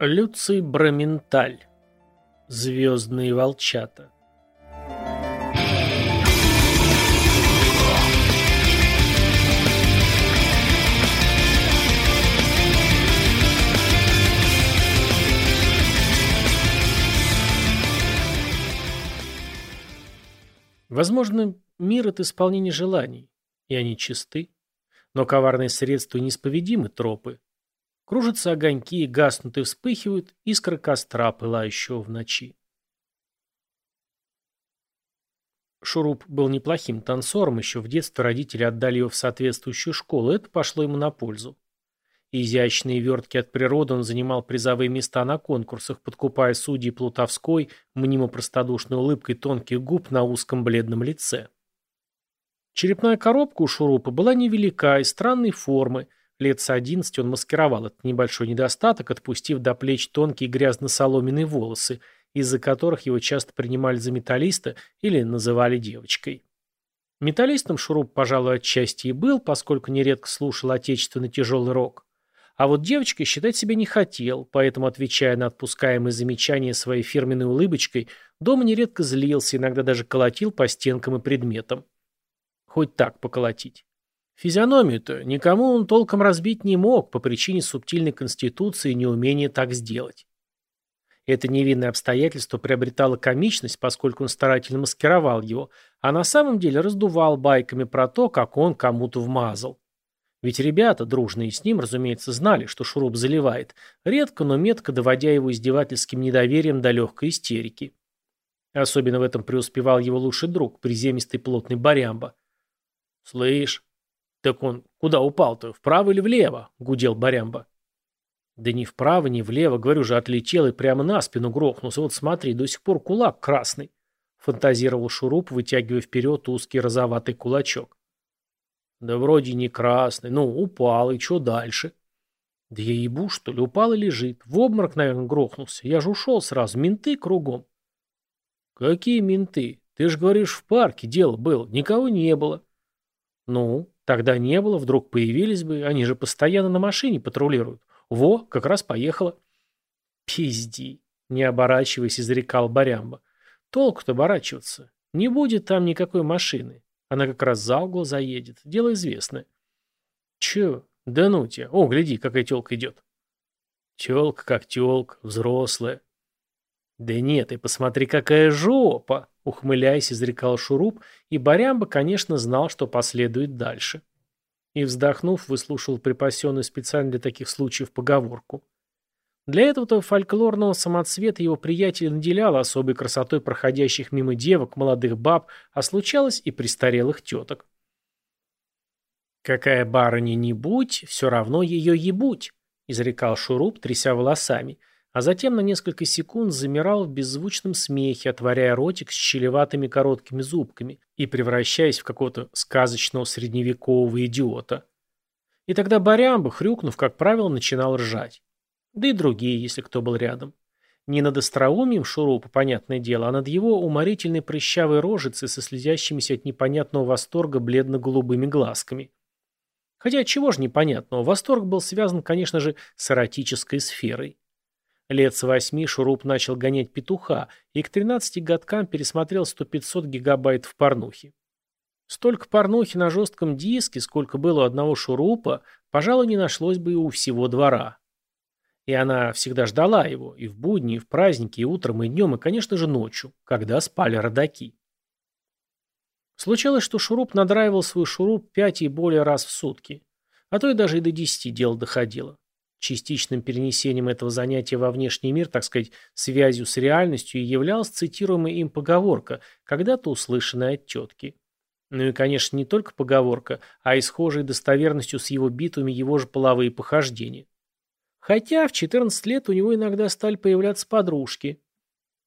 Люций Браменталь. Звездные волчата. Возможно, мир — это исполнение желаний, и они чисты. Но коварные средства и неисповедимы тропы. Кружатся огоньки, гаснут и вспыхивают искры костра, пылающего в ночи. Шуруп был неплохим танцором, еще в детстве родители отдали его в соответствующую школу, это пошло ему на пользу. Изящные вертки от природы он занимал призовые места на конкурсах, подкупая судьи Плутовской, мнимо простодушной улыбкой тонких губ на узком бледном лице. Черепная коробка у шурупа была невелика и странной формы. Лет с одиннадцати он маскировал этот небольшой недостаток, отпустив до плеч тонкие грязно-соломенные волосы, из-за которых его часто принимали за металлиста или называли девочкой. Металлистом шуруп, пожалуй, отчасти и был, поскольку нередко слушал отечественный тяжелый рок. А вот девочкой считать себя не хотел, поэтому, отвечая на отпускаемые замечания своей фирменной улыбочкой, дома нередко злился, иногда даже колотил по стенкам и предметам. Хоть так поколотить. Физиономию-то никому он толком разбить не мог по причине субтильной конституции и неумения так сделать. Это невинное обстоятельство приобретало комичность, поскольку он старательно маскировал его, а на самом деле раздувал байками про то, как он кому-то вмазал. Ведь ребята, дружные с ним, разумеется, знали, что шуруп заливает, редко, но метко доводя его издевательским недоверием до легкой истерики. Особенно в этом преуспевал его лучший друг, приземистый плотный барямба. «Слышь, так он куда упал-то, вправо или влево?» — гудел Барямба. «Да ни вправо, ни влево, говорю же, отлетел и прямо на спину грохнулся. Вот смотри, до сих пор кулак красный», — фантазировал Шуруп, вытягивая вперед узкий розоватый кулачок. «Да вроде не красный. Ну, упал, и что дальше?» «Да я ебу, что ли, упал и лежит. В обморок, наверное, грохнулся. Я же ушел сразу, менты кругом». «Какие менты? Ты же говоришь, в парке дело было, никого не было». Ну, тогда не было, вдруг появились бы, они же постоянно на машине патрулируют. Во, как раз поехала. Пизди, не оборачиваясь, изрекал Барямба. Толку-то оборачиваться. Не будет там никакой машины. Она как раз за угол заедет. Дело известное. Че? Да ну тебя. О, гляди, какая тёлка идет. Тёлка как тёлка, взрослая. Да нет, и посмотри, какая жопа. Ухмыляясь, изрекал Шуруп, и Барямба, конечно, знал, что последует дальше. И, вздохнув, выслушал припасенную специально для таких случаев поговорку. Для этого-то фольклорного самоцвета его приятель наделял особой красотой проходящих мимо девок, молодых баб, а случалось и престарелых теток. «Какая барыня не будь, все равно ее ебуть», — изрекал Шуруп, тряся волосами — а затем на несколько секунд замирал в беззвучном смехе, отворяя ротик с щелеватыми короткими зубками и превращаясь в какого-то сказочного средневекового идиота. И тогда Барямба, хрюкнув, как правило, начинал ржать. Да и другие, если кто был рядом. Не над остроумием Шурупа, понятное дело, а над его уморительной прыщавой рожицей со слезящимися от непонятного восторга бледно-голубыми глазками. Хотя чего же непонятного, восторг был связан, конечно же, с эротической сферой. Лет с восьми Шуруп начал гонять петуха и к 13 годкам пересмотрел 100-500 гигабайт в порнухе. Столько порнухи на жестком диске, сколько было у одного Шурупа, пожалуй, не нашлось бы и у всего двора. И она всегда ждала его, и в будни, и в праздники, и утром, и днем, и, конечно же, ночью, когда спали родаки. Случалось, что Шуруп надраивал свой шуруп пять и более раз в сутки, а то и даже и до десяти дело доходило. Частичным перенесением этого занятия во внешний мир, так сказать, связью с реальностью, и являлась цитируемая им поговорка, когда-то услышанная от тетки. Ну и, конечно, не только поговорка, а и схожей достоверностью с его битвами его же половые похождения. Хотя в 14 лет у него иногда стали появляться подружки.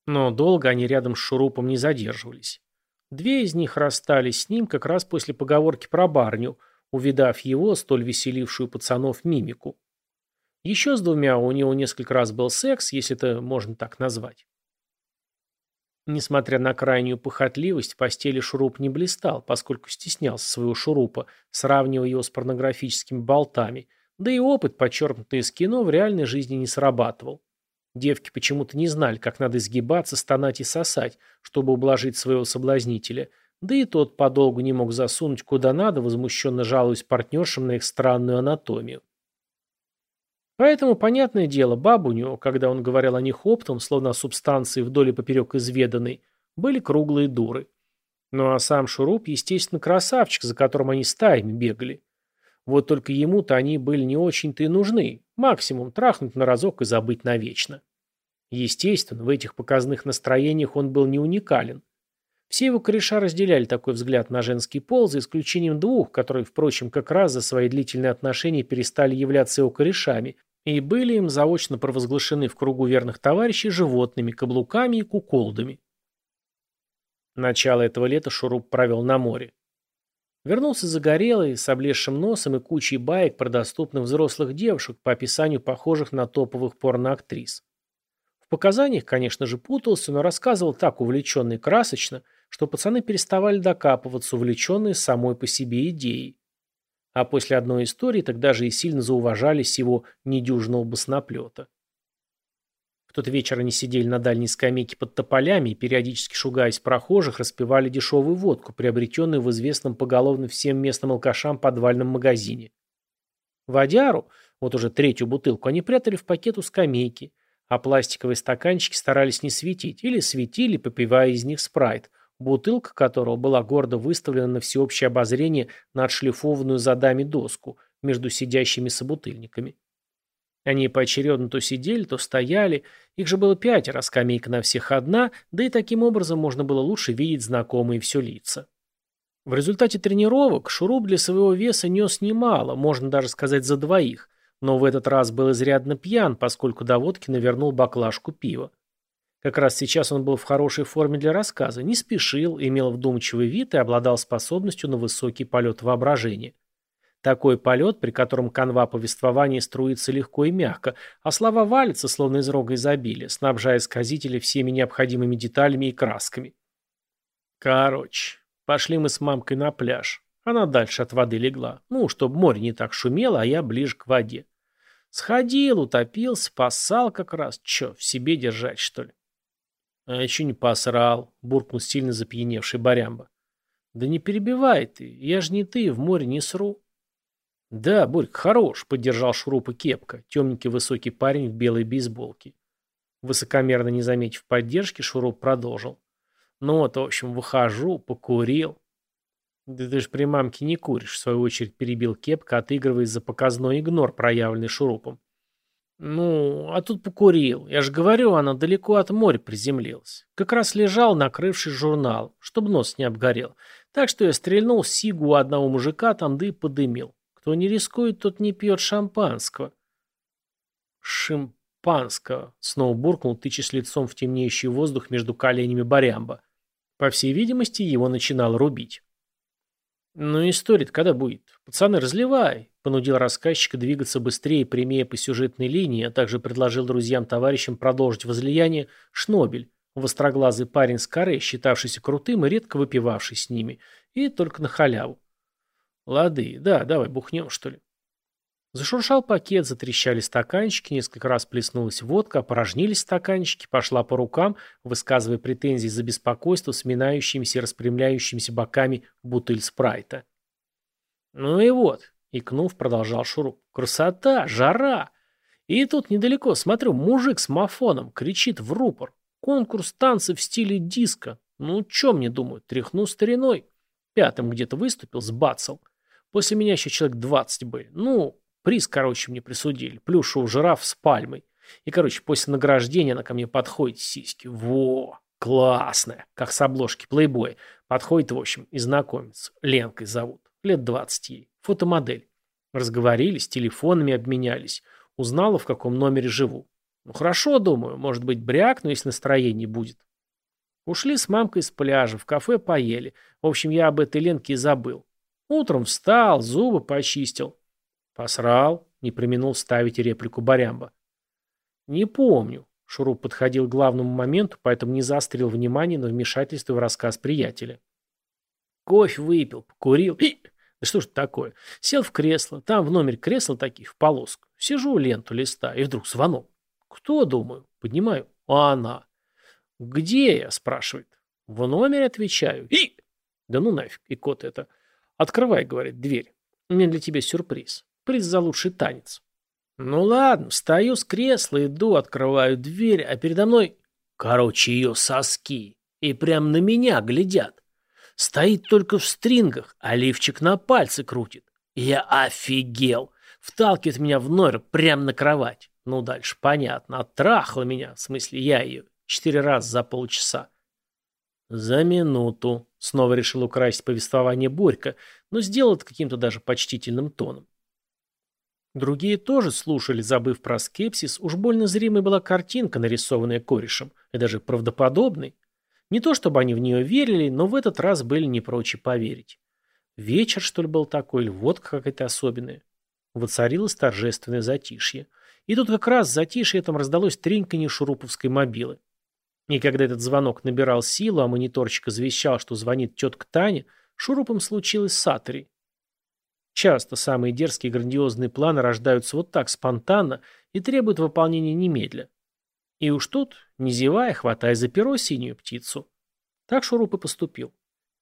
Но долго они рядом с Шурупом не задерживались. Две из них расстались с ним как раз после поговорки про барню, увидав его, столь веселившую пацанов, мимику. Еще с двумя у него несколько раз был секс, если это можно так назвать. Несмотря на крайнюю похотливость, в постели шуруп не блистал, поскольку стеснялся своего шурупа, сравнивая его с порнографическими болтами, да и опыт, подчеркнутый из кино, в реальной жизни не срабатывал. Девки почему-то не знали, как надо изгибаться, стонать и сосать, чтобы ублажить своего соблазнителя, да и тот подолгу не мог засунуть куда надо, возмущенно жалуясь партнершам на их странную анатомию. Поэтому, понятное дело, него, когда он говорил о них оптом, словно о субстанции вдоль и поперек изведанной, были круглые дуры. Ну а сам Шуруп, естественно, красавчик, за которым они стаями бегали. Вот только ему-то они были не очень-то и нужны. Максимум трахнуть на разок и забыть навечно. Естественно, в этих показных настроениях он был не уникален. Все его кореша разделяли такой взгляд на женский пол, за исключением двух, которые, впрочем, как раз за свои длительные отношения перестали являться его корешами и были им заочно провозглашены в кругу верных товарищей животными, каблуками и куколдами. Начало этого лета Шуруп провел на море. Вернулся загорелый, с облезшим носом и кучей баек про доступных взрослых девушек, по описанию похожих на топовых порноактрис. В показаниях, конечно же, путался, но рассказывал так увлеченно и красочно, что пацаны переставали докапываться, увлеченные самой по себе идеей. А после одной истории тогда же и сильно зауважались его недюжного басноплета. В тот вечер они сидели на дальней скамейке под тополями и, периодически шугаясь прохожих, распивали дешевую водку, приобретенную в известном поголовно всем местным алкашам подвальном магазине. Водяру, вот уже третью бутылку, они прятали в пакет у скамейки, а пластиковые стаканчики старались не светить, или светили, попивая из них спрайт, бутылка которого была гордо выставлена на всеобщее обозрение на отшлифованную задами доску между сидящими собутыльниками. Они поочередно то сидели, то стояли. Их же было пятеро, скамейка на всех одна, да и таким образом можно было лучше видеть знакомые все лица. В результате тренировок Шуруп для своего веса нес немало, можно даже сказать за двоих, но в этот раз был изрядно пьян, поскольку до водки навернул баклажку пива. Как раз сейчас он был в хорошей форме для рассказа, не спешил, имел вдумчивый вид и обладал способностью на высокий полет воображения. Такой полет, при котором канва повествования струится легко и мягко, а слова валятся, словно из рога изобилия, снабжая сказителя всеми необходимыми деталями и красками. Короче, пошли мы с мамкой на пляж. Она дальше от воды легла. Ну, чтобы море не так шумело, а я ближе к воде. Сходил, утопился, поссал как раз. Че, в себе держать, что ли? А еще не посрал, буркнул сильно запьяневший Барямба. Да не перебивай ты, я же не ты, в море не сру. «Да, Борька, хорош», — поддержал шурупа кепка, темненький высокий парень в белой бейсболке. Высокомерно не заметив поддержки, Шуруп продолжил. «Ну вот, в общем, выхожу, покурил». «Да ты ж при мамке не куришь», — в свою очередь перебил кепка, отыгрываясь за показной игнор, проявленный Шурупом. «Ну, а тут покурил. Я же говорю, она далеко от моря приземлилась. Как раз лежал, накрывший журнал, чтобы нос не обгорел. Так что я стрельнул сигу у одного мужика там, да и подымил. Кто не рискует, тот не пьет шампанского. Шимпанского, снова буркнул, тычась лицом в темнеющий воздух между коленями Барямба. По всей видимости, его начинало рубить. «Ну история когда будет? Пацаны, разливай!» Понудил рассказчика двигаться быстрее и прямее по сюжетной линии, а также предложил друзьям-товарищам продолжить возлияние Шнобель, востроглазый парень с каре, считавшийся крутым и редко выпивавший с ними, и только на халяву. Лады, да, давай бухнем, что ли. Зашуршал пакет, затрещали стаканчики, несколько раз плеснулась водка, опорожнились стаканчики, пошла по рукам, высказывая претензии за беспокойство сминающимися и распрямляющимися боками бутыль спрайта. Ну и вот, икнув, продолжал Шуруп. Красота, жара! И тут недалеко, смотрю, мужик с мафоном кричит в рупор. Конкурс танцев в стиле диско. Ну, чё мне думают, тряхну стариной. Пятым где-то выступил, сбацал. После меня еще человек 20 были. Ну, приз, короче, мне присудили. Плюшевый жираф с пальмой. И, короче, после награждения она ко мне подходит, сиськи. Во, классная, как с обложки плейбоя. Подходит, в общем, и знакомится. Ленкой зовут. Лет 20 ей. Фотомодель. Разговорились, телефонами обменялись. Узнала, в каком номере живу. Ну, хорошо, думаю, может быть, брякну, если настроение будет. Ушли с мамкой с пляжа, в кафе поели. В общем, я об этой Ленке и забыл. Утром встал, зубы почистил. Посрал, не применул ставить реплику Барямба. Не помню. Шуруп подходил к главному моменту, поэтому не заострил внимание на вмешательство в рассказ приятеля. Кофе выпил, покурил. И... Да что ж такое? Сел в кресло, там в номере кресла такие, в полоску. Сижу, ленту листа, и вдруг звонок. Кто, думаю? Поднимаю. А она. Где я, спрашивает. В номере отвечаю. И... Да ну нафиг, и кот это. Открывай, говорит, дверь. У меня для тебя сюрприз. Приз за лучший танец. Ну ладно, встаю с кресла, иду, открываю дверь, а передо мной... Короче, ее соски. И прям на меня глядят. Стоит только в стрингах, а лифчик на пальцы крутит. Я офигел. Вталкивает меня в номер прямо на кровать. Ну, дальше понятно. Оттрахала меня, в смысле я ее, четыре раза за полчаса. За минуту. Снова решил украсть повествование Борька, но сделал это каким-то даже почтительным тоном. Другие тоже слушали, забыв про скепсис, уж больно зримой была картинка, нарисованная корешем, и даже правдоподобной. Не то чтобы они в нее верили, но в этот раз были не прочь поверить. Вечер, что ли, был такой, или водка какая-то особенная. Воцарилось торжественное затишье. И тут как раз затишье этом раздалось треньканье шуруповской мобилы. И когда этот звонок набирал силу, а мониторчик извещал, что звонит тетка Таня, шурупом случилось сатори. Часто самые дерзкие грандиозные планы рождаются вот так спонтанно и требуют выполнения немедля. И уж тут, не зевая, хватая за перо синюю птицу. Так Шуруп и поступил.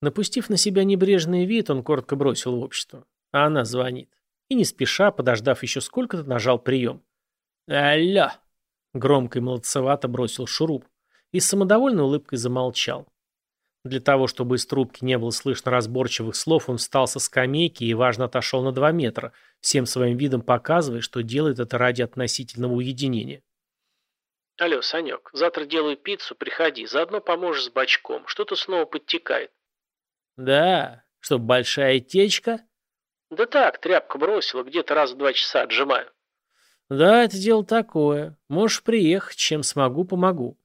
Напустив на себя небрежный вид, он коротко бросил в общество. А она звонит. И не спеша, подождав еще сколько-то, нажал прием. «Алло!» — громко и молодцевато бросил Шуруп. И с самодовольной улыбкой замолчал. Для того, чтобы из трубки не было слышно разборчивых слов, он встал со скамейки и важно отошел на два метра, всем своим видом показывая, что делает это ради относительного уединения. Алло, Санек, завтра делаю пиццу, приходи, заодно поможешь с бачком. Что-то снова подтекает. Да, что, большая течка? Да так, тряпка бросила, где-то раз в два часа отжимаю. Да, это дело такое. Можешь приехать, чем смогу, помогу.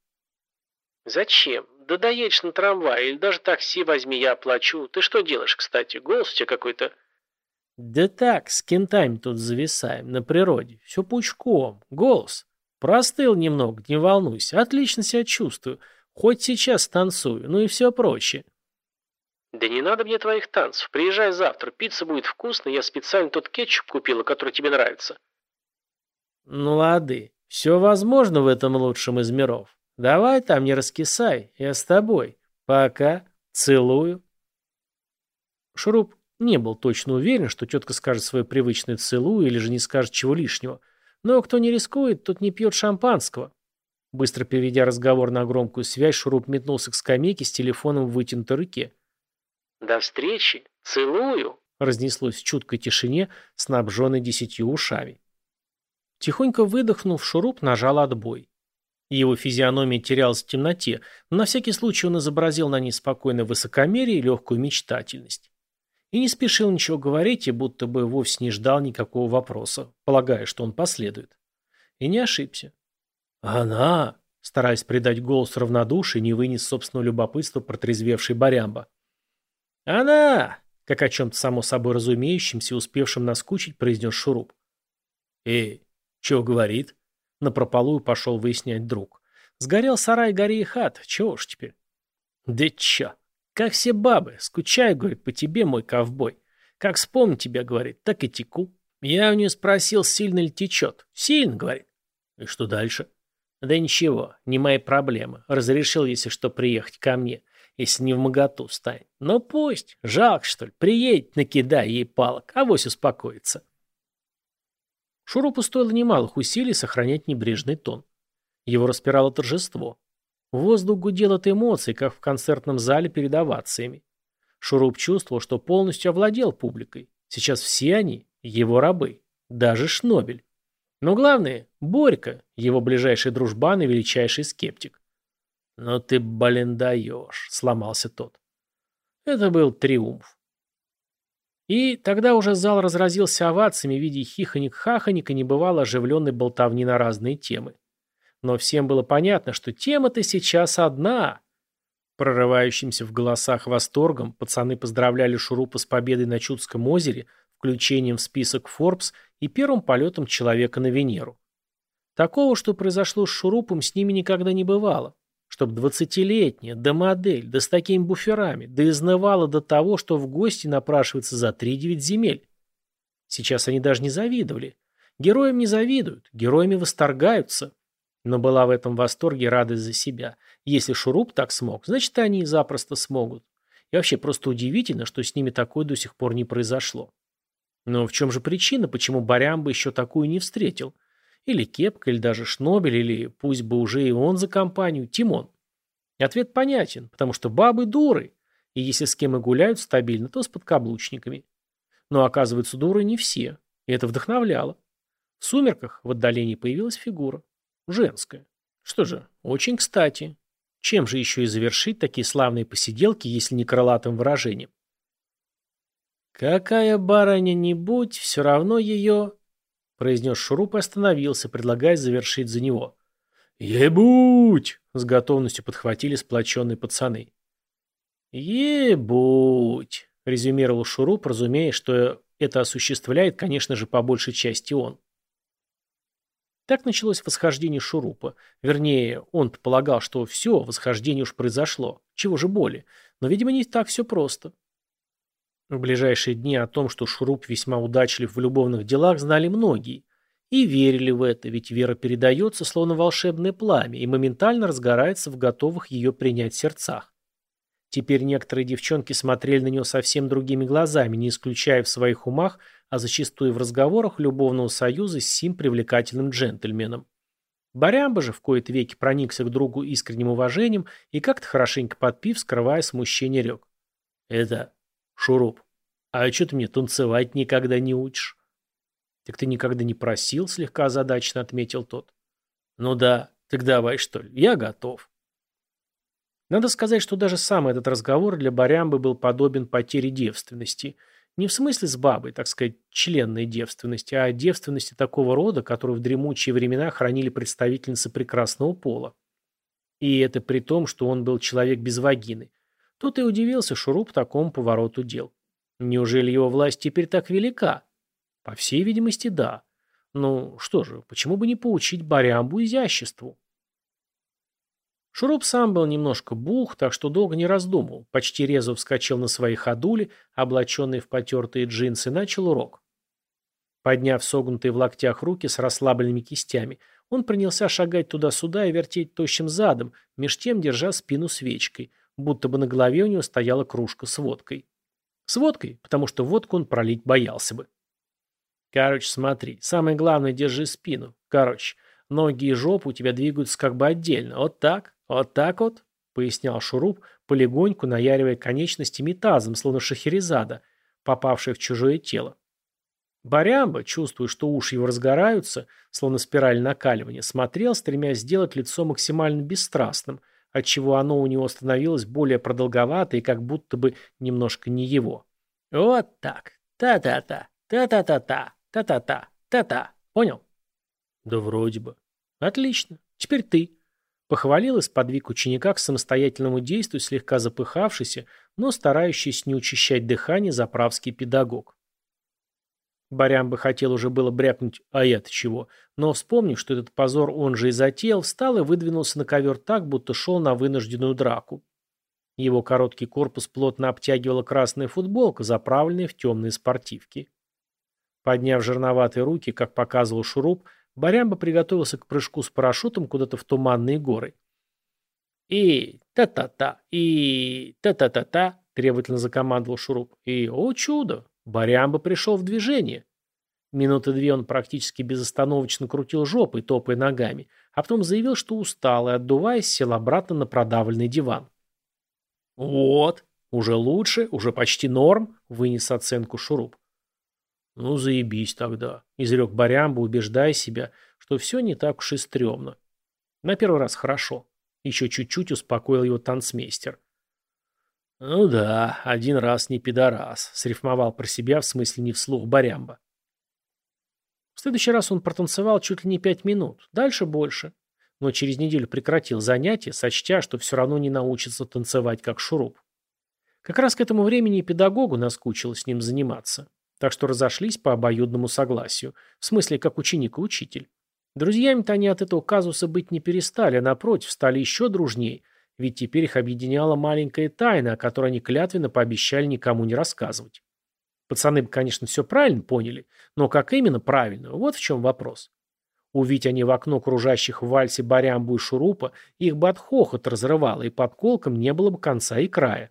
Зачем? Да доедешь на трамвай, или даже такси возьми, я оплачу. Ты что делаешь, кстати? Голос у тебя какой-то... Да так, с кентами тут зависаем, на природе. Все пучком. Голос. Простыл немного, не волнуйся. Отлично себя чувствую. Хоть сейчас танцую, ну и все прочее. Да не надо мне твоих танцев. Приезжай завтра, пицца будет вкусная. Я специально тот кетчуп купила, который тебе нравится. Ну лады. Все возможно в этом лучшем из миров. Давай там не раскисай, я с тобой. Пока. Целую. Шуруп не был точно уверен, что тетка скажет свое привычное «целую» или же не скажет чего лишнего. Но кто не рискует, тот не пьет шампанского. Быстро переведя разговор на громкую связь, Шуруп метнулся к скамейке с телефоном в вытянутой руке. «До встречи! Целую!» разнеслось в чуткой тишине, снабженной десятью ушами. Тихонько выдохнув, Шуруп нажал отбой. Его физиономия терялась в темноте, но на всякий случай он изобразил на ней спокойное высокомерие и легкую мечтательность и не спешил ничего говорить, и будто бы вовсе не ждал никакого вопроса, полагая, что он последует. И не ошибся. «Она!» – стараясь придать голос равнодушия, не вынес собственного любопытства протрезвевший Барямба. «Она!» – как о чем-то само собой разумеющемся, успевшем наскучить, произнес Шуруп. «Эй, чего говорит?» – напропалую пошел выяснять друг. «Сгорел сарай, гори и хат, чего ж теперь?» «Да чё?» Как все бабы, скучаю, говорит, по тебе, мой ковбой. Как вспомню тебя, говорит, так и теку. Я у нее спросил, сильно ли течет. Сильно, говорит. И что дальше? Да ничего, не мои проблемы. Разрешил, если что, приехать ко мне, если не в моготу станет. Но пусть, жалко, что ли, приедет, накидай ей палок, авось успокоится. Шурупу стоило немалых усилий сохранять небрежный тон. Его распирало торжество. Воздух гудел от эмоций, как в концертном зале перед овациями. Шуруп чувствовал, что полностью овладел публикой. Сейчас все они – его рабы, даже Шнобель. Но главное – Борька, его ближайший дружбан и величайший скептик. «Но «Ну ты, блин, даешь», – сломался тот. Это был триумф. И тогда уже зал разразился овациями в виде хихоник-хахоник и небывало оживленной болтовни на разные темы. Но всем было понятно, что тема-то сейчас одна. Прорывающимся в голосах восторгом пацаны поздравляли Шурупа с победой на Чудском озере, включением в список Forbes и первым полетом человека на Венеру. Такого, что произошло с Шурупом, с ними никогда не бывало. Чтоб двадцатилетняя, да модель, да с такими буферами, да изнывала до того, что в гости напрашивается за три-девять земель. Сейчас они даже не завидовали. Героям не завидуют, героями восторгаются. Но была в этом восторге радость за себя. Если Шуруп так смог, значит, они и запросто смогут. И вообще просто удивительно, что с ними такое до сих пор не произошло. Но в чем же причина, почему Барямба еще такую не встретил? Или Кепка, или даже Шнобель, или пусть бы уже и он за компанию, Тимон. Ответ понятен, потому что бабы дуры, и если с кем и гуляют стабильно, то с подкаблучниками. Но оказывается, дуры не все, и это вдохновляло. В сумерках в отдалении появилась фигура. Женская. Что же, очень кстати. Чем же еще и завершить такие славные посиделки, если не крылатым выражением? «Какая барыня не будь, все равно ее...» произнес Шуруп и остановился, предлагая завершить за него. «Ебуть!» — с готовностью подхватили сплоченные пацаны. «Ебуть!» — резюмировал Шуруп, разумея, что это осуществляет, конечно же, по большей части он. Так началось восхождение Шурупа. Вернее, он полагал, что все, восхождение уж произошло. Чего же боли? Но, видимо, не так все просто. В ближайшие дни о том, что Шуруп весьма удачлив в любовных делах, знали многие. И верили в это, ведь вера передается, словно волшебное пламя, и моментально разгорается в готовых ее принять сердцах. Теперь некоторые девчонки смотрели на него совсем другими глазами, не исключая в своих умах, а зачастую в разговорах любовного союза с сим привлекательным джентльменом. Барямба же в кои-то веки проникся к другу искренним уважением и как-то хорошенько подпив, скрывая смущение, рек. «Это Шуруп, а что ты мне танцевать никогда не учишь? Так ты никогда не просил, слегка озадаченно отметил тот. Ну да, так давай что ли, я готов. Надо сказать, что даже сам этот разговор для Барямбы был подобен потере девственности. Не в смысле с бабой, так сказать, членной девственности, а девственности такого рода, которую в дремучие времена хранили представительницы прекрасного пола. И это при том, что он был человек без вагины. Тут и удивился Шуруп такому повороту дел. Неужели его власть теперь так велика? По всей видимости, да. Ну, что же, почему бы не поучить Барямбу изяществу? Шуруп сам был немножко бух, так что долго не раздумывал. Почти резво вскочил на свои ходули, облаченные в потертые джинсы, начал урок. Подняв согнутые в локтях руки с расслабленными кистями, он принялся шагать туда-сюда и вертеть тощим задом, меж тем держа спину свечкой, будто бы на голове у него стояла кружка с водкой. С водкой, потому что водку он пролить боялся бы. Короче, смотри, самое главное, держи спину. Короче, ноги и жопу у тебя двигаются как бы отдельно. Вот так, вот так вот, пояснял Шуруп, полегоньку наяривая конечностями тазом, словно шахерезада, попавшая в чужое тело. Барямба, чувствуя, что уши его разгораются, словно спираль накаливания, смотрел, стремясь сделать лицо максимально бесстрастным, отчего оно у него становилось более продолговато и как будто бы немножко не его. Вот так. Та-та-та. Та-та-та-та. Та-та-та. Та-та. Понял? Да вроде бы. Отлично. Теперь ты. Похвалил и сподвиг ученика к самостоятельному действию, слегка запыхавшийся, но старающийся не учащать дыхание заправский педагог. Барям бы хотел уже было брякнуть «а я-то чего?», но, вспомнив, что этот позор он же и затеял, встал и выдвинулся на ковер так, будто шел на вынужденную драку. Его короткий корпус плотно обтягивала красная футболка, заправленная в темные спортивки. Подняв жирноватые руки, как показывал шуруп, Барямба приготовился к прыжку с парашютом куда-то в туманные горы. «И та-та-та, и та-та-та-та», требовательно закомандовал шуруп. И, о чудо, Барямба пришел в движение. Минуты две он практически безостановочно крутил жопой, топая ногами, а потом заявил, что устал и, отдуваясь, сел обратно на продавленный диван. «Вот, уже лучше, уже почти норм», — вынес оценку Шуруп. «Ну, заебись тогда», — изрек Барямба, убеждая себя, что все не так уж и стрёмно. На первый раз хорошо. Еще чуть-чуть успокоил его танцмейстер. «Ну да, один раз не пидорас», — срифмовал про себя, в смысле не вслух Барямба. В следующий раз он протанцевал чуть ли не пять минут, дальше больше. Но через неделю прекратил занятия, сочтя, что все равно не научится танцевать как шуруп. Как раз к этому времени и педагогу наскучило с ним заниматься. Так что разошлись по обоюдному согласию. В смысле, как ученик и учитель. Друзьями-то они от этого казуса быть не перестали, а напротив, стали еще дружнее, ведь теперь их объединяла маленькая тайна, о которой они клятвенно пообещали никому не рассказывать. Пацаны бы, конечно, все правильно поняли, но как именно правильно, вот в чем вопрос. Увидеть они в окно кружащих в вальсе Барямбу и Шурупа, их бы от хохот разрывало, и под колком не было бы конца и края.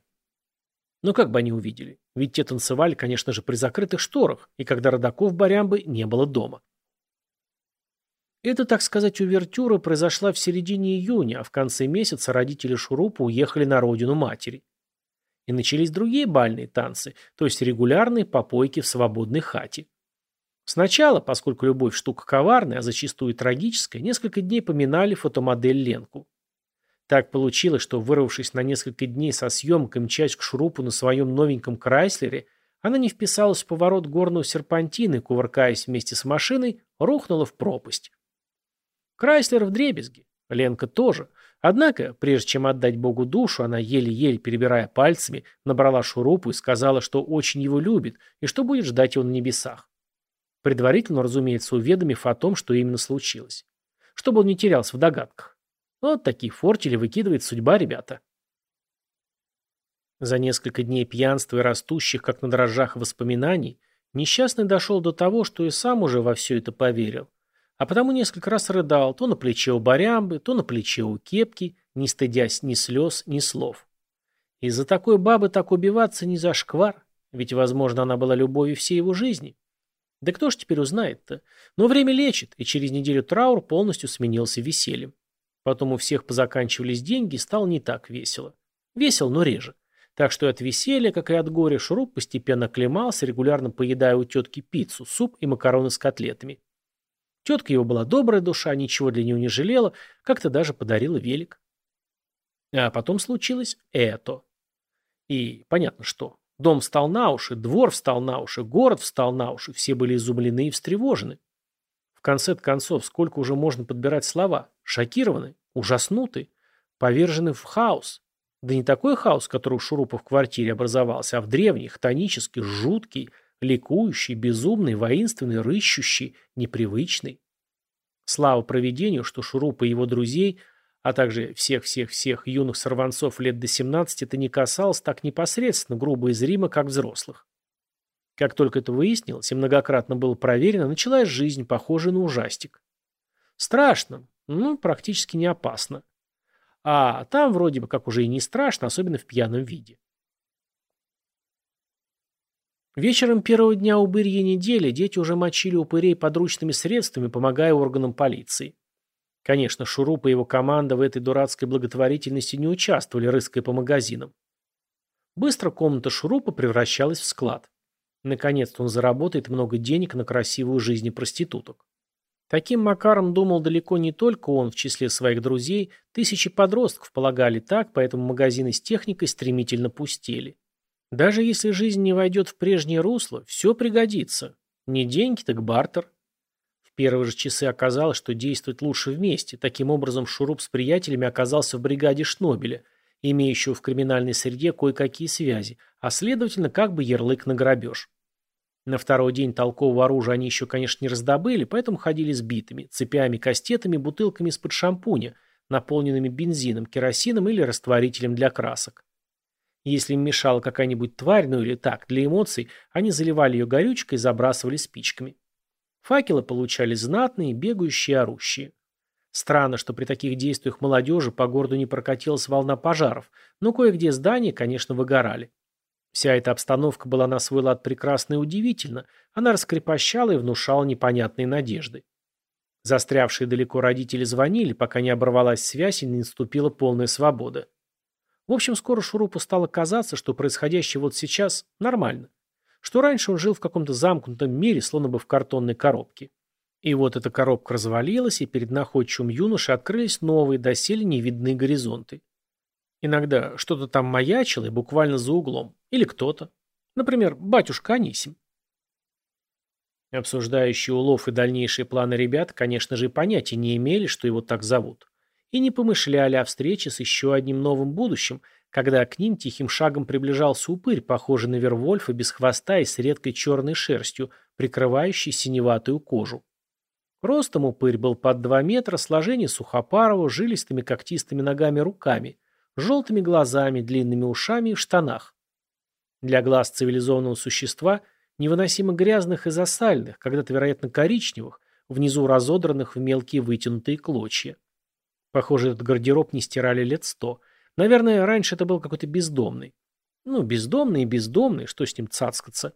Но как бы они увидели? Ведь те танцевали, конечно же, при закрытых шторах, и когда родаков Барямбы не было дома. Это, так сказать, увертюра произошла в середине июня, а в конце месяца родители Шурупа уехали на родину матери. И начались другие бальные танцы, то есть регулярные попойки в свободной хате. Сначала, поскольку любовь штука коварная, а зачастую трагическая, несколько дней поминали фотомодель Ленку. Так получилось, что, вырвавшись на несколько дней со съемкой мчась к Шурупу на своем новеньком Крайслере, она не вписалась в поворот горного серпантина и, кувыркаясь вместе с машиной, рухнула в пропасть. Крайслер в дребезги, Ленка тоже. Однако, прежде чем отдать Богу душу, она, еле-еле перебирая пальцами, набрала Шурупу и сказала, что очень его любит и что будет ждать его на небесах. Предварительно, разумеется, уведомив о том, что именно случилось. Чтобы он не терялся в догадках. Вот такие фортели выкидывает судьба, ребята. За несколько дней пьянства и растущих, как на дрожжах, воспоминаний, несчастный дошел до того, что и сам уже во все это поверил. А потому несколько раз рыдал, то на плече у барямбы, то на плече у кепки, не стыдясь ни слез, ни слов. Из-за такой бабы так убиваться не за шквар, ведь, возможно, она была любовью всей его жизни. Да кто ж теперь узнает-то? Но время лечит, и через неделю траур полностью сменился весельем. Потом у всех позаканчивались деньги, стало не так весело. Весел, но реже. Так что и от веселья, как и от горя, Шуруп постепенно клемался, регулярно поедая у тетки пиццу, суп и макароны с котлетами. Тетка его была добрая душа, ничего для него не жалела, как-то даже подарила велик. А потом случилось это. И понятно что. Дом встал на уши, двор встал на уши, город встал на уши, все были изумлены и встревожены. В конце концов, сколько уже можно подбирать слова? Шокированы, ужаснуты, повержены в хаос. Да не такой хаос, который у Шурупа в квартире образовался, а в древний, хтонический, жуткий, ликующий, безумный, воинственный, рыщущий, непривычный. Слава проведению, что Шурупа и его друзей – а также всех-всех-всех юных сорванцов лет до 17 это не касалось так непосредственно, грубо и зримо, как взрослых. Как только это выяснилось и многократно было проверено, началась жизнь, похожая на ужастик. Страшно, ну, практически не опасно. А там вроде бы как уже и не страшно, особенно в пьяном виде. Вечером первого дня упырья недели дети уже мочили упырей подручными средствами, помогая органам полиции. Конечно, Шуруп и его команда в этой дурацкой благотворительности не участвовали, рыская по магазинам. Быстро комната Шурупа превращалась в склад. Наконец-то он заработает много денег на красивую жизнь проституток. Таким макаром думал далеко не только он, в числе своих друзей, тысячи подростков полагали так, поэтому магазины с техникой стремительно пустели. Даже если жизнь не войдет в прежнее русло, все пригодится. Не деньги, так бартер первые же часы оказалось, что действовать лучше вместе. Таким образом, Шуруп с приятелями оказался в бригаде Шнобеля, имеющего в криминальной среде кое-какие связи, а следовательно, как бы ярлык на грабеж. На второй день толкового оружия они еще, конечно, не раздобыли, поэтому ходили сбитыми, цепями, кастетами, бутылками из-под шампуня, наполненными бензином, керосином или растворителем для красок. Если им мешала какая-нибудь тварь, ну или так, для эмоций, они заливали ее горючкой и забрасывали спичками. Факелы получали знатные, бегающие, орущие. Странно, что при таких действиях молодежи по городу не прокатилась волна пожаров, но кое-где здания, конечно, выгорали. Вся эта обстановка была на свой лад прекрасна и удивительна, она раскрепощала и внушала непонятные надежды. Застрявшие далеко родители звонили, пока не оборвалась связь и не наступила полная свобода. В общем, скоро Шурупу стало казаться, что происходящее вот сейчас нормально что раньше он жил в каком-то замкнутом мире, словно бы в картонной коробке. И вот эта коробка развалилась, и перед находчивым юношей открылись новые, доселе невидные горизонты. Иногда что-то там маячило и буквально за углом. Или кто-то. Например, батюшка Анисим. Обсуждающие улов и дальнейшие планы ребят, конечно же, понятия не имели, что его так зовут. И не помышляли о встрече с еще одним новым будущим – когда к ним тихим шагом приближался упырь, похожий на Вервольфа без хвоста и с редкой черной шерстью, прикрывающей синеватую кожу. Ростом упырь был под два метра, сложение сухопарого, жилистыми когтистыми ногами руками, желтыми глазами, длинными ушами и в штанах. Для глаз цивилизованного существа, невыносимо грязных и засальных, когда-то, вероятно, коричневых, внизу разодранных в мелкие вытянутые клочья. Похоже, этот гардероб не стирали лет сто. Наверное, раньше это был какой-то бездомный. Ну, бездомный и бездомный, что с ним цацкаться?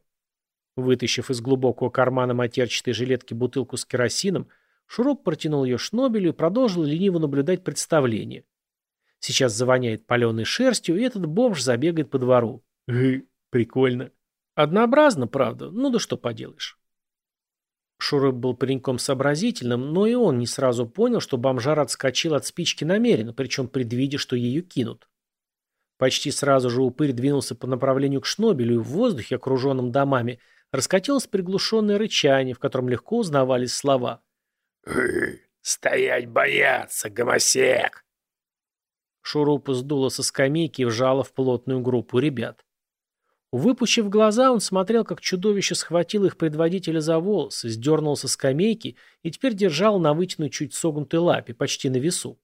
Вытащив из глубокого кармана матерчатой жилетки бутылку с керосином, Шуруп протянул ее шнобелю и продолжил лениво наблюдать представление. Сейчас завоняет паленой шерстью, и этот бомж забегает по двору. Гы, прикольно. Однообразно, правда, ну да что поделаешь. Шуруп был пареньком сообразительным, но и он не сразу понял, что бомжар отскочил от спички намеренно, причем предвидя, что ею кинут. Почти сразу же упырь двинулся по направлению к Шнобелю, и в воздухе, окруженном домами, раскатилось приглушенное рычание, в котором легко узнавались слова. «Стоять бояться, гомосек!» Шурупа сдуло со скамейки и вжала в плотную группу ребят. Выпущив глаза, он смотрел, как чудовище схватило их предводителя за волосы, сдернул со скамейки и теперь держал на вытянутой чуть согнутой лапе, почти на весу.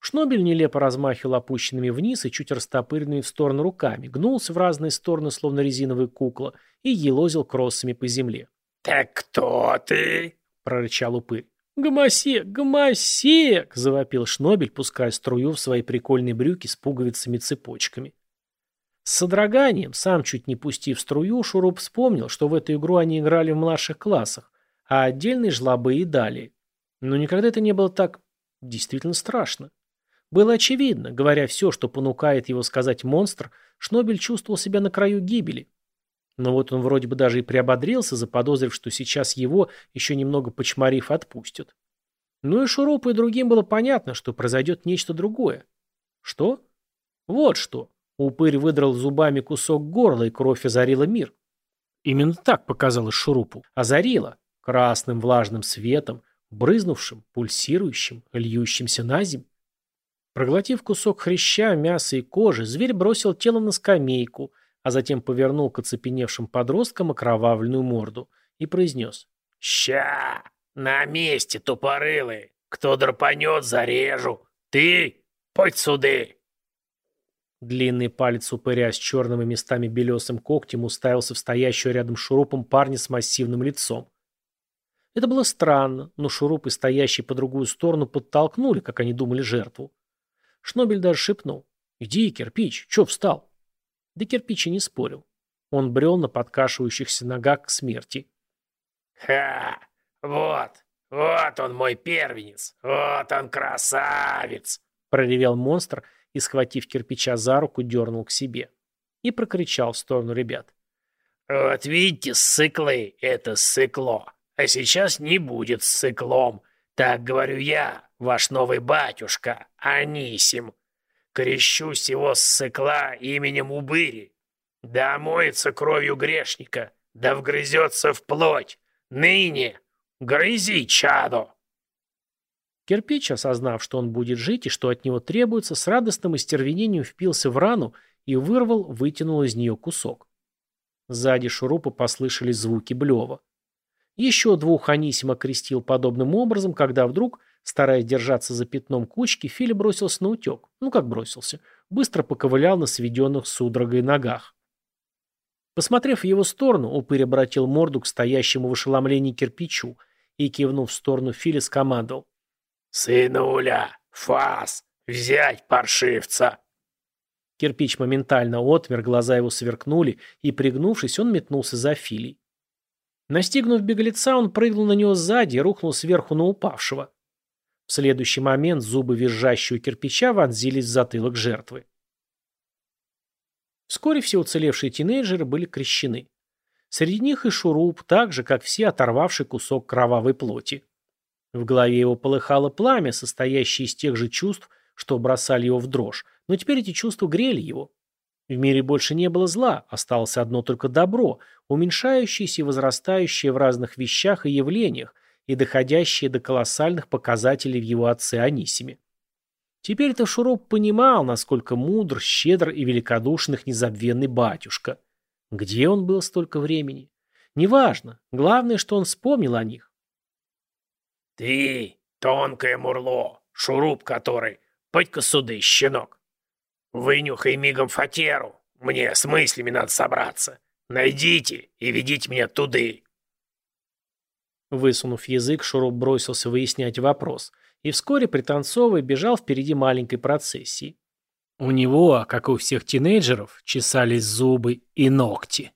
Шнобель нелепо размахивал опущенными вниз и чуть растопыренными в сторону руками, гнулся в разные стороны, словно резиновая кукла, и елозил кроссами по земле. «Так кто ты?» — прорычал упырь. «Гомосек! Гомосек!» — завопил Шнобель, пуская струю в свои прикольные брюки с пуговицами-цепочками. С содроганием, сам чуть не пустив струю, Шуруп вспомнил, что в эту игру они играли в младших классах, а отдельные жлобы и далее. Но никогда это не было так действительно страшно. Было очевидно, говоря все, что понукает его сказать монстр, Шнобель чувствовал себя на краю гибели. Но вот он вроде бы даже и приободрился, заподозрив, что сейчас его, еще немного почмарив, отпустят. Ну и Шурупу и другим было понятно, что произойдет нечто другое. Что? Вот что. Упырь выдрал зубами кусок горла, и кровь озарила мир. Именно так показалось Шурупу. Озарила. Красным влажным светом, брызнувшим, пульсирующим, льющимся на земь. Проглотив кусок хряща, мяса и кожи, зверь бросил тело на скамейку, а затем повернул к оцепеневшим подросткам окровавленную морду и произнес. «Ща! На месте, тупорылый! Кто драпанет, зарежу! Ты, подь суды!» Длинный палец упыря с черными местами белесым когтем уставился в стоящего рядом шурупом парня с массивным лицом. Это было странно, но шурупы, стоящие по другую сторону, подтолкнули, как они думали, жертву. Шнобель даже шепнул. «Иди, кирпич, чё встал?» Да кирпич и не спорил. Он брел на подкашивающихся ногах к смерти. «Ха! Вот! Вот он мой первенец! Вот он красавец!» проревел монстр и, схватив кирпича за руку, дернул к себе. И прокричал в сторону ребят. «Вот видите, сыклы — это сыкло, а сейчас не будет с сыклом. Так говорю я, ваш новый батюшка, Анисим. Крещусь его с сыкла именем Убыри. Да омоется кровью грешника, да вгрызется в плоть. Ныне грызи, чадо!» Кирпич, осознав, что он будет жить и что от него требуется, с радостным истервенением впился в рану и вырвал, вытянул из нее кусок. Сзади шурупа послышались звуки блева. Еще двух Анисима крестил подобным образом, когда вдруг, стараясь держаться за пятном кучки, Филя бросился на утек. Ну как бросился? Быстро поковылял на сведенных судорогой ногах. Посмотрев в его сторону, упырь обратил морду к стоящему в ошеломлении кирпичу и, кивнув в сторону Филя, скомандовал. «Сынуля! Фас! Взять паршивца!» Кирпич моментально отмер, глаза его сверкнули, и, пригнувшись, он метнулся за Филей. Настигнув беглеца, он прыгнул на него сзади и рухнул сверху на упавшего. В следующий момент зубы визжащего кирпича вонзились в затылок жертвы. Вскоре все уцелевшие тинейджеры были крещены. Среди них и Шуруп, так же, как все, оторвавший кусок кровавой плоти. В голове его полыхало пламя, состоящее из тех же чувств, что бросали его в дрожь, но теперь эти чувства грели его. В мире больше не было зла, осталось одно только добро, уменьшающееся и возрастающее в разных вещах и явлениях, и доходящее до колоссальных показателей в его отце Анисиме. Теперь-то Шуруп понимал, насколько мудр, щедр и великодушен их незабвенный батюшка. Где он был столько времени? Неважно, главное, что он вспомнил о них. «Ты, тонкое мурло, шуруп который, подь-ка суды, щенок. Вынюхай мигом фатеру, мне с мыслями надо собраться. Найдите и ведите меня туды». Высунув язык, Шуруп бросился выяснять вопрос, и вскоре, пританцовывая, бежал впереди маленькой процессии. У него, как и у всех тинейджеров, чесались зубы и ногти.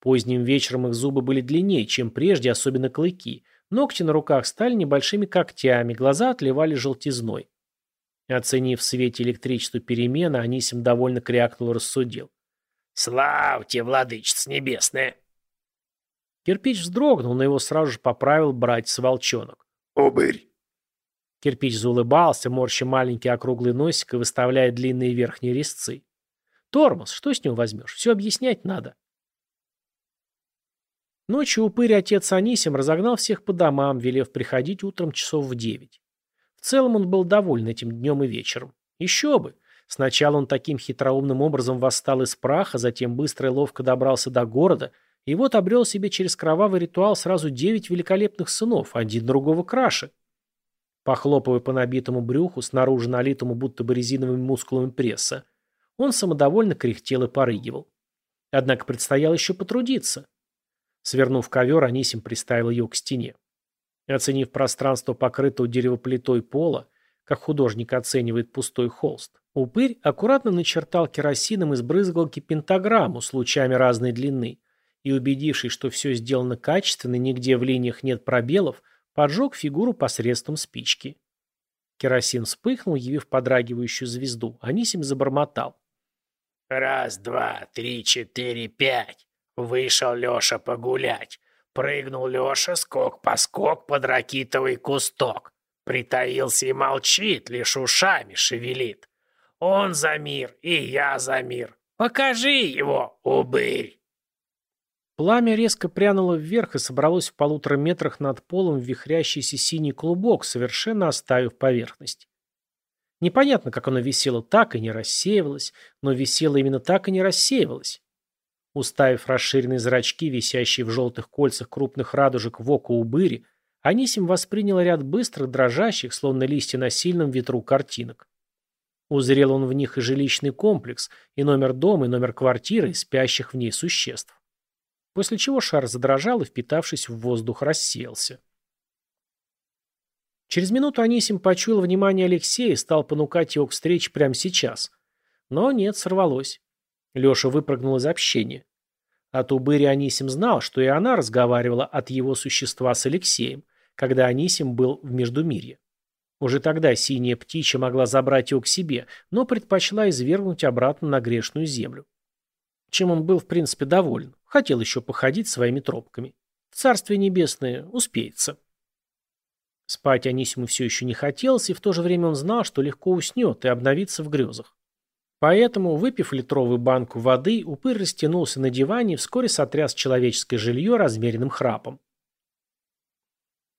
Поздним вечером их зубы были длиннее, чем прежде, особенно клыки. Ногти на руках стали небольшими когтями, глаза отливали желтизной. Оценив в свете электричества перемены, Анисим довольно крякнул и рассудил. «Славьте, владычица небесная!» Кирпич вздрогнул, но его сразу же поправил братец-волчонок. «Убырь!» Кирпич заулыбался, морща маленький округлый носик и выставляя длинные верхние резцы. «Тормоз, что с него возьмешь? Все объяснять надо». Ночью упырь отец Анисим разогнал всех по домам, велев приходить утром часов в девять. В целом он был доволен этим днем и вечером. Еще бы! Сначала он таким хитроумным образом восстал из праха, затем быстро и ловко добрался до города, и вот обрел себе через кровавый ритуал сразу девять великолепных сынов, один другого краше. Похлопывая по набитому брюху, снаружи налитому будто бы резиновыми мускулами пресса, он самодовольно кряхтел и порыгивал. Однако предстояло еще потрудиться. Свернув ковер, Анисим приставил ее к стене. Оценив пространство покрытого деревоплитой пола, как художник оценивает пустой холст, упырь аккуратно начертал керосином из брызгалки пентаграмму с лучами разной длины и, убедившись, что все сделано качественно, нигде в линиях нет пробелов, поджег фигуру посредством спички. Керосин вспыхнул, явив подрагивающую звезду. Анисим забормотал. «Раз, два, три, четыре, пять. Вышел Леша погулять. Прыгнул Леша скок по скок под ракитовый кусток. Притаился и молчит, лишь ушами шевелит. Он за мир, и я за мир. Покажи его, убырь!» Пламя резко прянуло вверх и собралось в полутора метрах над полом в вихрящийся синий клубок, совершенно оставив поверхность. Непонятно, как оно висело так и не рассеивалось, но висело именно так и не рассеивалось. Уставив расширенные зрачки, висящие в желтых кольцах крупных радужек в око убыри, Анисим воспринял ряд быстрых, дрожащих, словно листья на сильном ветру картинок. Узрел он в них и жилищный комплекс, и номер дома, и номер квартиры, и спящих в ней существ после чего шар задрожал и, впитавшись в воздух, рассеялся. Через минуту Анисим почуял внимание Алексея и стал понукать его к встрече прямо сейчас. Но нет, сорвалось. Леша выпрыгнул из общения. От Убыри Анисим знал, что и она разговаривала от его существа с Алексеем, когда Анисим был в Междумирье. Уже тогда синяя птичья могла забрать его к себе, но предпочла извергнуть обратно на грешную землю. Чем он был, в принципе, доволен. Хотел еще походить своими тропками. Царствие Небесное успеется. Спать Анисиму все еще не хотелось, и в то же время он знал, что легко уснет и обновится в грезах. Поэтому, выпив литровую банку воды, упырь растянулся на диване и вскоре сотряс человеческое жилье размеренным храпом.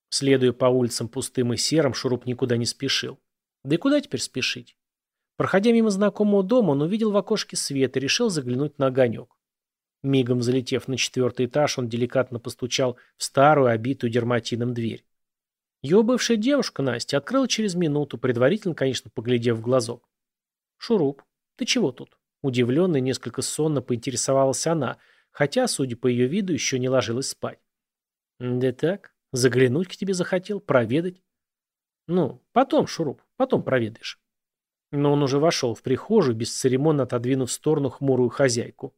Следуя по улицам пустым и серым, Шуруп никуда не спешил. Да и куда теперь спешить? Проходя мимо знакомого дома, он увидел в окошке свет и решил заглянуть на огонек. Мигом залетев на четвертый этаж, он деликатно постучал в старую, обитую дерматином дверь. Его бывшая девушка, Настя, открыла через минуту, предварительно, конечно, поглядев в глазок. «Шуруп, ты чего тут?» Удивленно и несколько сонно поинтересовалась она, хотя, судя по ее виду, еще не ложилась спать. «Да так, заглянуть к тебе захотел, проведать». «Ну, потом, Шуруп, потом проведаешь». Но он уже вошел в прихожую, бесцеремонно отодвинув в сторону хмурую хозяйку.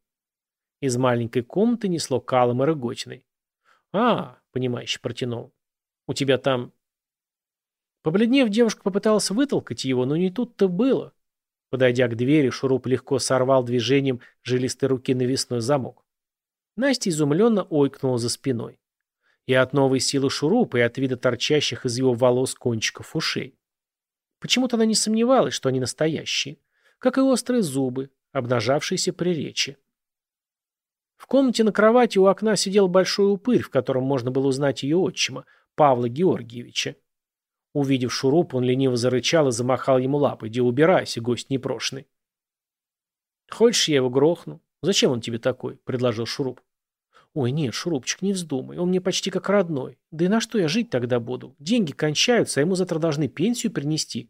Из маленькой комнаты несло калом и рыготиной. «А, — понимающе протянул, — у тебя там...» Побледнев, девушка попыталась вытолкать его, но не тут-то было. Подойдя к двери, Шуруп легко сорвал движением жилистой руки навесной замок. Настя изумленно ойкнула за спиной. И от новой силы Шурупа, и от вида торчащих из его волос кончиков ушей. Почему-то она не сомневалась, что они настоящие, как и острые зубы, обнажавшиеся при речи. В комнате на кровати у окна сидел большой упырь, в котором можно было узнать ее отчима, Павла Георгиевича. Увидев шуруп, он лениво зарычал и замахал ему лапой. «Иди убирайся, гость непрошный». «Хочешь, я его грохну? Зачем он тебе такой?» – предложил шуруп. «Ой, нет, Шурупчик, не вздумай, он мне почти как родной. Да и на что я жить тогда буду? Деньги кончаются, а ему завтра должны пенсию принести».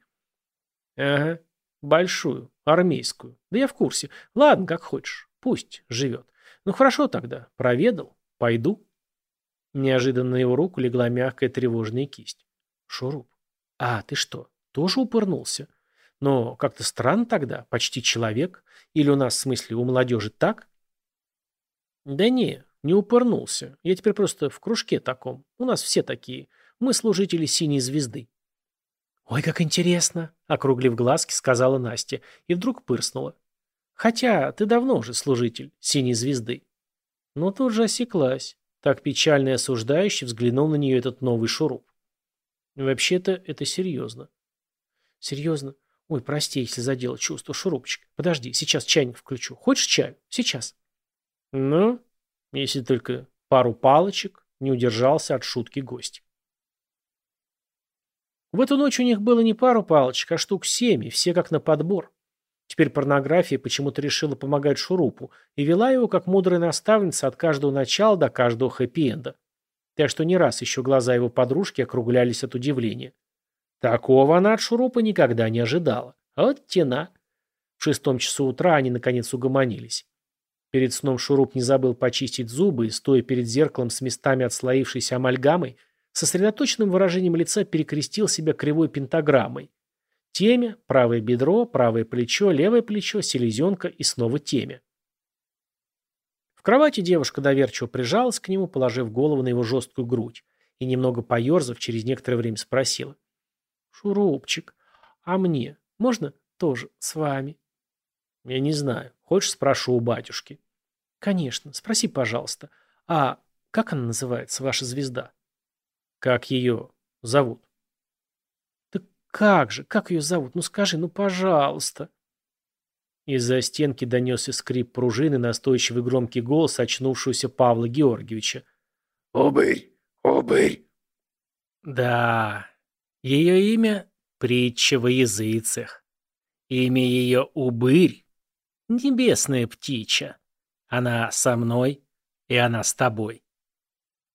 «Ага, большую, армейскую. Да я в курсе. Ладно, как хочешь, пусть живет. Ну хорошо тогда, проведал, пойду. Неожиданно на его руку легла мягкая тревожная кисть. Шуруп. А, ты что, тоже упырнулся? Но как-то странно тогда, почти человек. Или у нас, в смысле, у молодежи так? Да не, не упырнулся. Я теперь просто в кружке таком. У нас все такие. Мы служители синей звезды. «Ой, как интересно!» — округлив глазки, сказала Настя, и вдруг пырснула. «Хотя ты давно уже служитель синей звезды». Но тут же осеклась. Так печально и осуждающе взглянул на нее этот новый шуруп. Вообще-то это серьезно. Серьезно? Ой, прости, если задел чувство, шурупчик. Подожди, сейчас чайник включу. Хочешь чаю? Сейчас. Ну, если только пару палочек, не удержался от шутки гость. В эту ночь у них было не пару палочек, а штук семь, и все как на подбор. Теперь порнография почему-то решила помогать Шурупу и вела его как мудрая наставница от каждого начала до каждого хэппи-энда. Так что не раз еще глаза его подружки округлялись от удивления. Такого она от Шурупа никогда не ожидала. Вот тена. В шестом часу утра они наконец угомонились. Перед сном Шуруп не забыл почистить зубы и, стоя перед зеркалом с местами отслоившейся амальгамой, сосредоточенным выражением лица перекрестил себя кривой пентаграммой. Темя, правое бедро, правое плечо, левое плечо, селезенка и снова темя. В кровати девушка доверчиво прижалась к нему, положив голову на его жесткую грудь, и, немного поерзав, через некоторое время спросила. «Шурупчик, а мне можно тоже с вами?» «Я не знаю. Хочешь, спрошу у батюшки?» «Конечно. Спроси, пожалуйста. А как она называется, ваша звезда?» Как ее зовут? Как же, как ее зовут? Ну скажи, ну пожалуйста. Из-за стенки донесся скрип пружины, настойчивый громкий голос очнувшегося Павла Георгиевича. «Обырь! Обырь!» Да, ее имя — притча во языцах. Имя ее — Убырь, небесная птича. Она со мной, и она с тобой.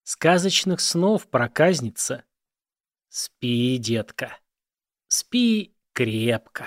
Сказочных снов проказница. Спи, детка. Спи крепко.